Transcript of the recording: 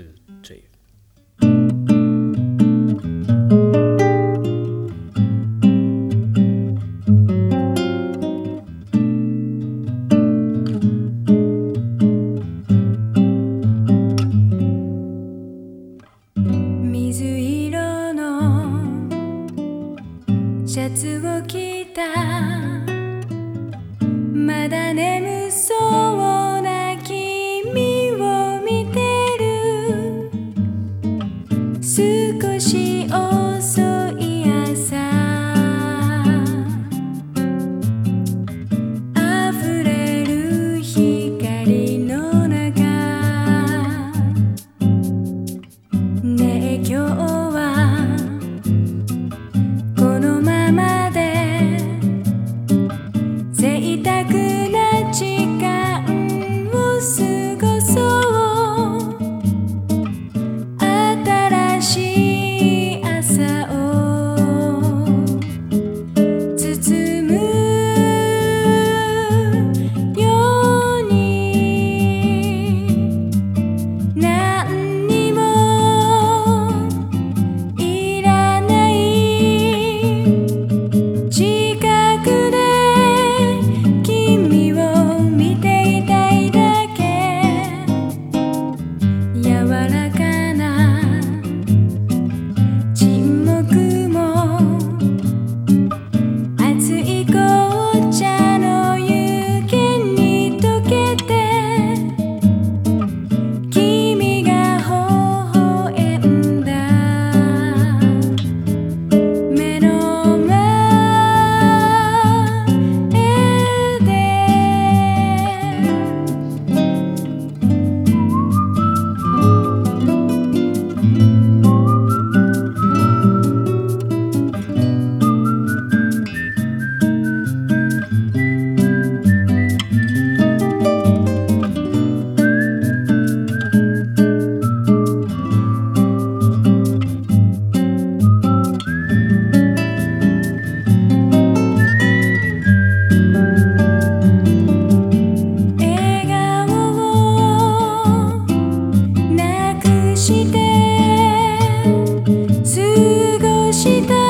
two three 水色のシャツを着た。まだ you're 记得